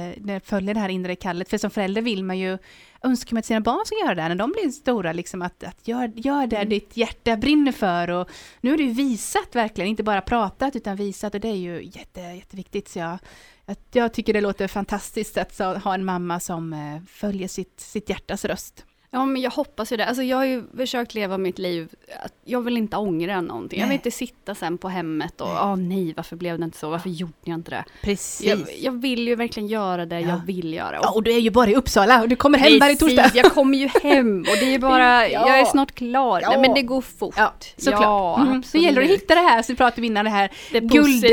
följer det här inre kallet. För som förälder vill man ju, önskar man att sina barn ska göra det här, när de blir stora, liksom att, att gör, gör det Mm. ditt hjärta brinner för. Och nu har du ju visat verkligen, inte bara pratat utan visat och det är ju jätte, jätteviktigt. Så jag, jag tycker det låter fantastiskt att ha en mamma som följer sitt, sitt hjärtas röst. Ja, men jag hoppas ju det. Alltså jag har ju försökt leva mitt liv, jag vill inte ångra någonting. Jag vill Nej. inte sitta sen på hemmet och, Nej. åh nej, varför blev det inte så? Varför gjorde jag inte det? Precis. Jag, jag vill ju verkligen göra det Ja. jag vill göra. Ja, och du är ju bara i Uppsala och du kommer hem varje torsdag. Jag kommer ju hem och det är bara, Ja. jag är snart klar. Ja. Nej men det går fort. Ja, såklart. Ja, mm. Så gäller det att hitta det här, så pratar vi innan det här det guld-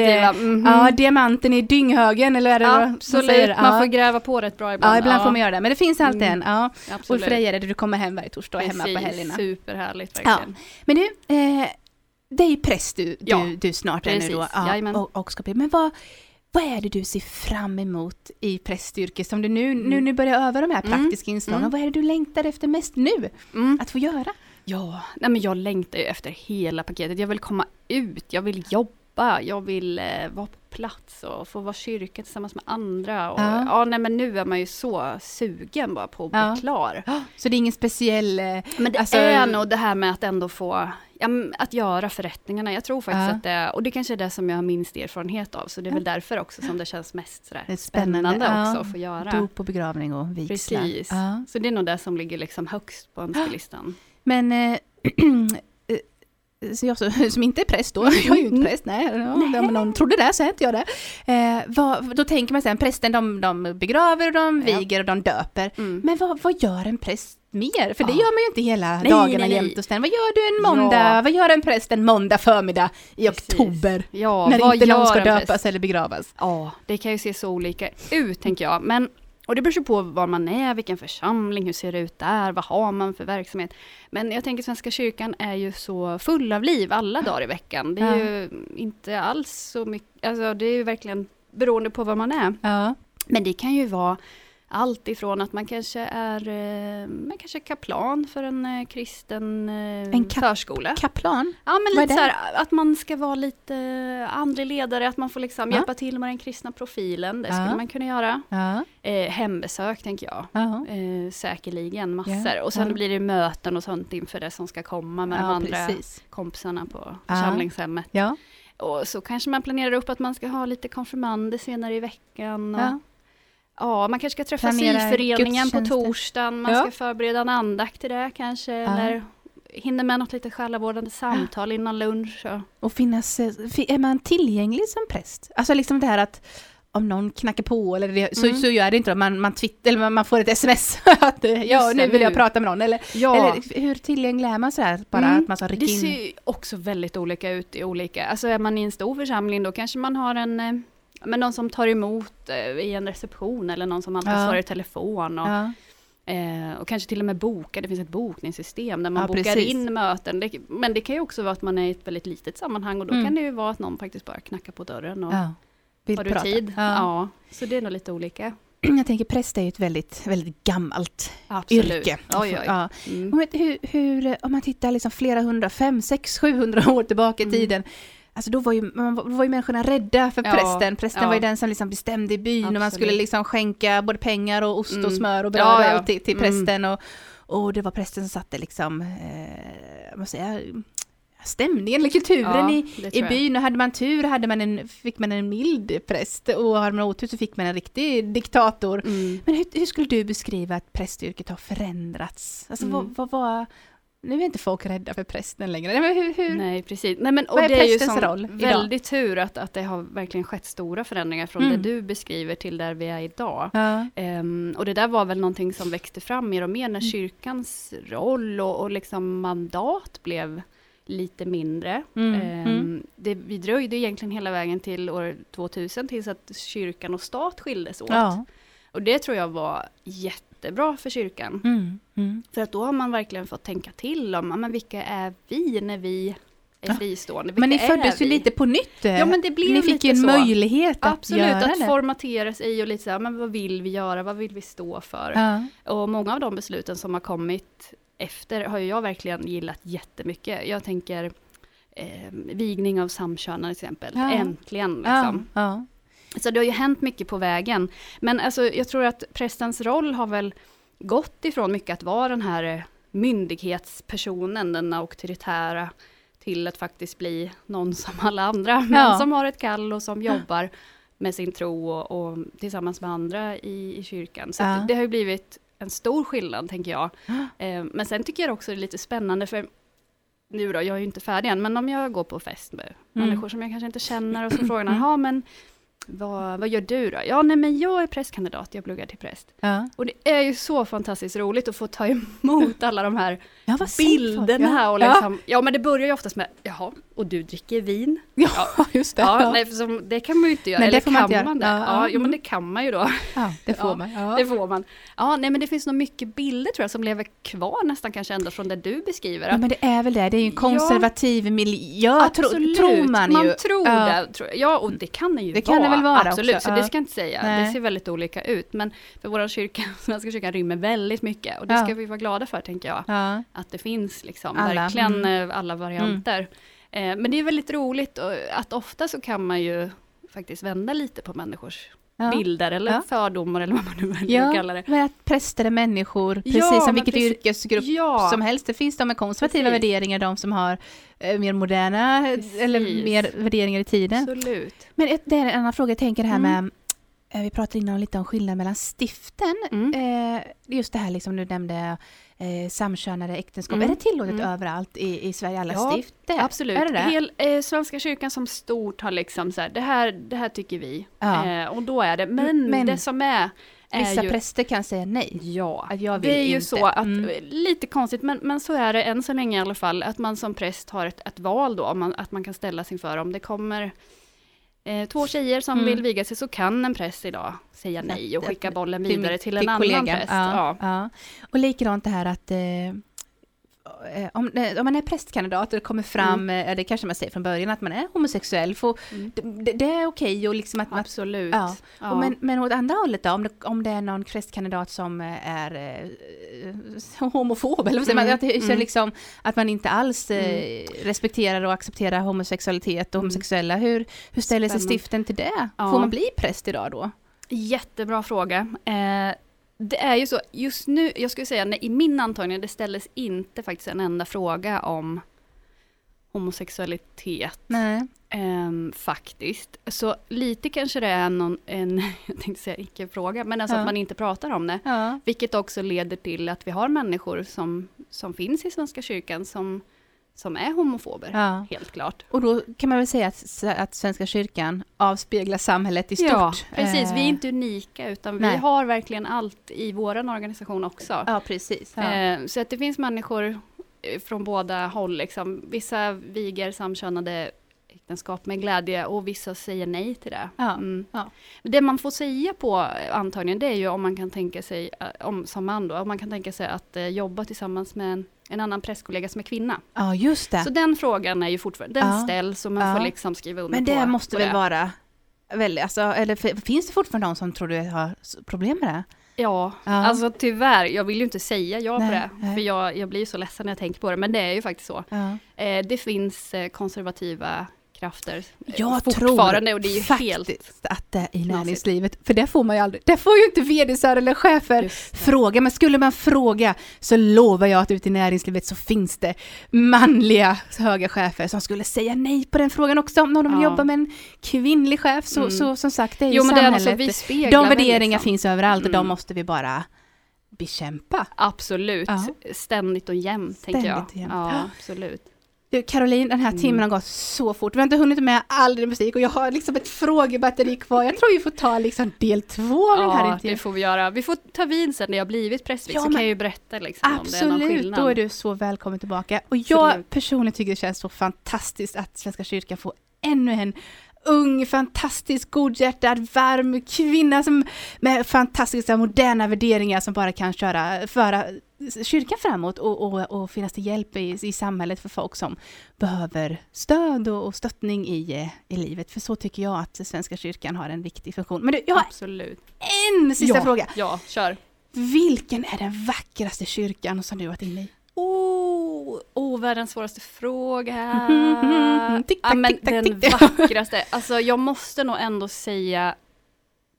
mhm. Ja, diamanten i dynghögen eller är det man Absolut, man Ja. får gräva på rätt bra ibland. Ja, ibland får man göra det, men det finns alltid Mm. en. Ja. Och Absolut. är det du kommer hem varje torsdag och hemma på Precis, helgerna. Superhärligt Ja. verkligen. Men du, eh, det är ju präst du, Ja, du, du snart är nu då. precis. Jajamän. och, och ska bli. Men vad, vad är det du ser fram emot i prästyrket? Som du nu, nu, Mm. nu börjar öva de här Mm. praktiska inslagen. Mm. Vad är det du längtar efter mest nu Mm. att få göra? Ja, nej men jag längtar ju efter hela paketet. Jag vill komma ut, jag vill jobba, jag vill eh, vara på plats och få vara kyrka tillsammans med andra. Och, Ja. ja. nej men nu är man ju så sugen bara på att Ja. bli klar. Så det är ingen speciell... eh, Men det Alltså- är nog det här med att ändå få, ja, att göra förrättningarna. Jag tror faktiskt att det, och det kanske är det som jag har minst erfarenhet av, så det är väl därför också som det känns mest sådär Det är spännande, spännande, också att få göra. Dop och begravning och vigslar. Precis. Så det är nog det som ligger liksom högst på önskelistan. Men eh, eh, så jag som inte är präst då, jag är ju inte präst, nej, ja, om någon trodde det så är inte jag det. Eh, vad, då tänker man sen, prästen de, de begraver och de Ja. viger och de döper. Mm. Men vad, vad gör en präst mer? För det Ja. gör man ju inte hela Nej, dagarna nej, nej. jämt och ständigt. Vad gör du en måndag, Ja. vad gör en präst en måndag förmiddag i Precis. oktober? Ja, när inte någon ska döpas eller begravas. Ja, det kan ju se så olika ut tänker jag. Men, och det beror ju på var man är, vilken församling, hur ser det ut där, vad har man för verksamhet. Men jag tänker Svenska kyrkan är ju så full av liv alla dagar i veckan. Det är Ja. ju inte alls så mycket, alltså det är ju verkligen beroende på var man är. Ja. Men det kan ju vara allt ifrån att man kanske är, eh, man kanske är kaplan för en eh, kristen eh, En kap- förskola. Kaplan? Ja men Vad lite så här, att man ska vara lite andlig ledare, att man får liksom Ja. hjälpa till med den kristna profilen. Det Ja. skulle man kunna göra. Ja. Eh, hembesök tänker jag. Ja. Eh, säkerligen massor. Och sen blir det möten och sånt inför det som ska komma med de andra precis. kompisarna på församlingshemmet. Ja. Och så kanske man planerar upp att man ska ha lite konfirmander senare i veckan. Och, Ja. ja. man kanske ska träffa syföreningen på torsdagen. Man Ja. ska förbereda en andakt till det kanske. Eller hinner med något lite själavårdande samtal innan lunch. Och, Och finnas, eh, är man tillgänglig som präst? Alltså liksom det här att om någon knackar på eller det, så, Mm. så gör det inte då. Man, man, twitter, eller man- man får ett sms att eh, ja, nu vill jag prata med någon. Eller, ja. eller hur tillgänglig är man sådär? Bara Mm. att man ska rycka Det in? ser ju också väldigt olika ut i olika, alltså är man i en stor församling då kanske man har en, eh, men någon som tar emot eh, i en reception eller någon som alltid Ja. svarar i telefon. Och, Ja. Eh, och kanske till och med boka, det finns ett bokningssystem där man Ja, bokar precis. in möten. Det, men det kan ju också vara att man är i ett väldigt litet sammanhang och då Mm. kan det ju vara att någon faktiskt bara knackar på dörren och har du prata. tid? Ja. Så det är nog lite olika. Jag tänker präst är ju ett väldigt, väldigt gammalt Absolut. yrke. Oj, oj. Ja. Mm. Hur, hur, om man tittar liksom flera hundra, fem, sex, sjuhundra år tillbaka i Mm. tiden. Alltså då var ju, man, var- då var ju människorna rädda för Ja, prästen. Prästen ja. var ju den som liksom bestämde i byn och man Absolut. skulle liksom skänka både pengar och ost och Mm. smör och bröd och allt till, till Mm. prästen. Och, och det var prästen som satte liksom, eh, vad säger jag, stämningen eller kulturen Ja, i, i byn. Och hade man tur hade man en, fick man en mild präst och hade man otur så fick man en riktig diktator. Mm. Men hur, hur skulle du beskriva att prästyrket har förändrats? Alltså Mm. vad, vad var... Nu är inte folk rädda för prästen längre. Nej, men hur, hur? Nej, precis. Nej, men, och Vad är det är ju sån roll idag? väldigt tur att, att det har verkligen skett stora förändringar från Mm. det du beskriver till där vi är idag. Ja. Ehm, och det där var väl någonting som växte fram mer och mer när Mm. kyrkans roll och, och liksom mandat blev lite mindre. Mm, mm. Det, vi dröjde egentligen hela vägen till år 2000 tills att kyrkan och stat skildes åt. ja. Och det tror jag var jättebra för kyrkan. Mm, mm. För att då har man verkligen fått tänka till om, men vilka är vi när vi är fristående? Men ni Vilka föddes ju lite på nytt. Ja men det blev ni fick ju en så. möjlighet att Absolut, göra att det. formatera sig och lite så här, men vad vill vi göra, vad vill vi stå för? Ja. Och många av de besluten som har kommit efter har ju jag verkligen gillat jättemycket. Jag tänker eh, vigning av samkönade till exempel, Ja. äntligen liksom. Ja. Så det har ju hänt mycket på vägen. Men alltså, jag tror att prästens roll har väl gått ifrån mycket att vara den här eh, myndighetspersonen, den auktoritära, till att faktiskt bli någon som alla andra, men Ja. som har ett kall och som jobbar med sin tro och, och tillsammans med andra i, i kyrkan. Så Ja. det har ju blivit en stor skillnad, tänker jag. Eh, men sen tycker jag också det är lite spännande, för nu då, jag är ju inte färdig än, men om jag går på fest med Mm. människor som jag kanske inte känner och så frågar man, men vad, vad gör du då? Ja, nej men jag är prästkandidat, jag pluggar till präst. Ja. Och det är ju så fantastiskt roligt att få ta emot alla de här Ja, bilderna Ja. och liksom, ja. men det börjar ju oftast med, jaha, och du dricker vin? Ja, just det. Ja, nej, för som, det kan man ju inte göra, Nej, det eller man kan göra. man det? Ja, Ja, jo men mm. det kan man ju då. ja, det får man. Ja. Det får man. Ja, nej men det finns nog mycket bilder tror jag som lever kvar nästan kanske ända från det du beskriver. Ja, men det är väl det, det är ju en konservativ miljö, tro, tror man ju. tror Ja. det. Tror. Ja, och det kan det ju Det vara. kan det väl vara Absolut, också, så det ska jag inte säga. Nej. Det ser väldigt olika ut. Men för vår kyrka, Svenska kyrkan rymmer väldigt mycket. Och det ska vi vara glada för, tänker jag. Ja. Att det finns liksom Alla, verkligen mm. eh, alla varianter. Eh, Men det är väldigt roligt och att ofta så kan man ju faktiskt vända lite på människors Ja. bilder eller Ja. fördomar eller vad man nu väljer att Ja, kalla det. men att präster är människor, precis Ja, som vilket precis. yrkesgrupp som helst. Det finns de med konservativa Precis. värderingar, de som har eh, mer moderna Precis. eller mer värderingar i tiden. Absolut. Men ett, det är en annan fråga, jag tänker här Mm. med, eh, vi pratade innan lite om skillnad mellan stiften. Mm. Eh, just det här liksom du nämnde eh, samkönade äktenskap. Mm. Är det tillåtet Mm. överallt i, i Sverige, alla Ja, stift? Det, Absolut. Är det det? Hel, eh, Svenska kyrkan som stort har liksom så här, det här, det här tycker vi. Ja. Eh, och då är det, men, Men det som är, Vissa ju... präster kan säga nej. Ja, Att jag vill det är ju inte. så att, Mm. lite konstigt, men, men så är det än så länge i alla fall, att man som präst har ett, ett val då, om man, att man kan ställa sig inför om det kommer eh, två tjejer som Mm. vill viga sig, så kan en präst idag säga nej och skicka bollen vidare till, en annan präst. Ja, Ja. Och likadant det här att eh, om, eh, om man är prästkandidat och det kommer fram, eh, det kanske man säger från början, att man är homosexuell, får, Mm. det, det är okej och liksom att man Absolut. Ja. Ja. Men, men åt andra hållet då, om det, om det är någon prästkandidat som eh, är eh, homofob, eller vad säger man, Mm, att, det, mm. liksom, att man inte alls eh, respekterar och accepterar homosexualitet och Mm. homosexuella, hur, hur ställer sig stiften till det? Ja. Får man bli präst idag då? Jättebra fråga. Eh, det är ju så, just nu, jag skulle säga i min antagning, det ställdes inte faktiskt en enda fråga om homosexualitet. Nej. ehm, faktiskt. Så lite kanske det är någon, en, jag tänkte säga icke-fråga, men alltså Ja. att man inte pratar om det. Ja. Vilket också leder till att vi har människor som, som finns i Svenska kyrkan som, som är homofober, Ja. helt klart. Och då kan man väl säga att, att Svenska kyrkan avspeglar samhället i stort. Ja, precis. Vi är Eh, inte unika, utan vi nej. har verkligen allt i vår organisation också. Ja, precis. Ja. Eh, så att det finns människor eh, från båda håll. Liksom. Vissa viger samkönade äktenskap med glädje och vissa säger nej till det. Ja, Mm. ja. Det man får säga på antagningen det är ju om man kan tänka sig, om, som man då, om man kan tänka sig att eh, jobba tillsammans med en, en annan prästkollega som är kvinna. ja, just det. Så den frågan är ju fortfarande, den Ja. ställs och man Ja. får liksom skriva under Men på det måste på väl det. vara väldigt, alltså, eller finns det fortfarande någon som tror du har problem med det? Ja, Ja. alltså tyvärr, jag vill ju inte säga ja Nej, på det, nej. för jag, jag blir ju så ledsen när jag tänker på det, men det är ju faktiskt så. Ja. Eh, det finns eh, konservativa krafter eh, Jag fortfarande tror och det är ju faktiskt helt... att det är i näringslivet, för det får man ju aldrig, det får ju inte vdisar eller chefer fråga, men skulle man fråga så lovar jag att ute i näringslivet så finns det manliga höga chefer som skulle säga nej på den frågan också, om de vill Ja. jobba med en kvinnlig chef, så, Mm. så som sagt, det är ju Jo men det är samhället. alltså, vi de värderingar liksom. finns överallt och de Mm. måste vi bara bekämpa. Absolut, Ja. ständigt och jämt tänker jag. Och jämt. Ja, absolut. Du Caroline, den här timmen Mm. har gått så fort. Vi har inte hunnit med all din musik och jag har liksom ett frågebatteri kvar. Jag tror vi får ta liksom del två av den här Ja, intervjun. det får vi göra. Vi får ta vid sen när jag blivit prästvigd, Ja, så men- kan jag ju berätta liksom om det är någon Absolut, skillnad. då är du så välkommen tillbaka. Och jag Absolut. personligen tycker det känns så fantastiskt att Svenska kyrkan får ännu en ung, fantastisk, godhjärtad, varm kvinna som, med fantastiska moderna värderingar som bara kan köra, föra kyrkan framåt och, och, och finnas till hjälp i, i samhället för folk som behöver stöd och, och stöttning i, eh, i livet. För så tycker jag att Svenska kyrkan har en viktig funktion. Men du, jag har Absolut. en sista ja. fråga. Ja, kör. Vilken är den vackraste kyrkan som du varit inne i? Oh, oh, världens svåraste fråga. Mhm, tick, ja, tack, men tick, tack, den tick. vackraste. Alltså jag måste nog ändå säga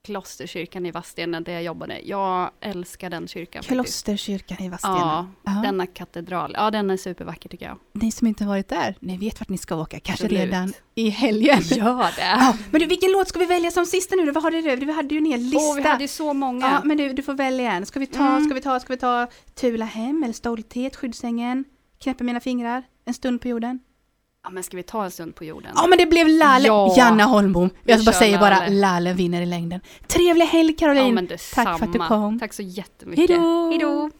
Klosterkyrkan i Vadstena där jag jobbade. Jag älskar den kyrkan. Klosterkyrkan i Vadstena. Ja, Ja. denna katedral. Ja, den är supervacker tycker jag. Ni som inte har varit där, ni vet vart ni ska åka, kanske Absolut. redan i helgen. Gör det. Ja, men du, vilken låt ska vi välja som sista nu då? Vad har du? Vi hade ju en hel lista. Åh, vi hade ju så många. Ja, men du, du får välja en. Ska vi ta, Mm. ska vi ta, ska vi ta Tula hem eller Stolthet, Skyddsängen, Knäppa mina fingrar, En stund på jorden? ja men ska vi ta en stund på jorden? Ja men det blev Lale, ja, Janna Holmbom. Jag bara säger bara Lale vinner i längden. Trevlig helg Caroline! Ja, Tack för att du kom. Tack så jättemycket. Hejdå! Hejdå.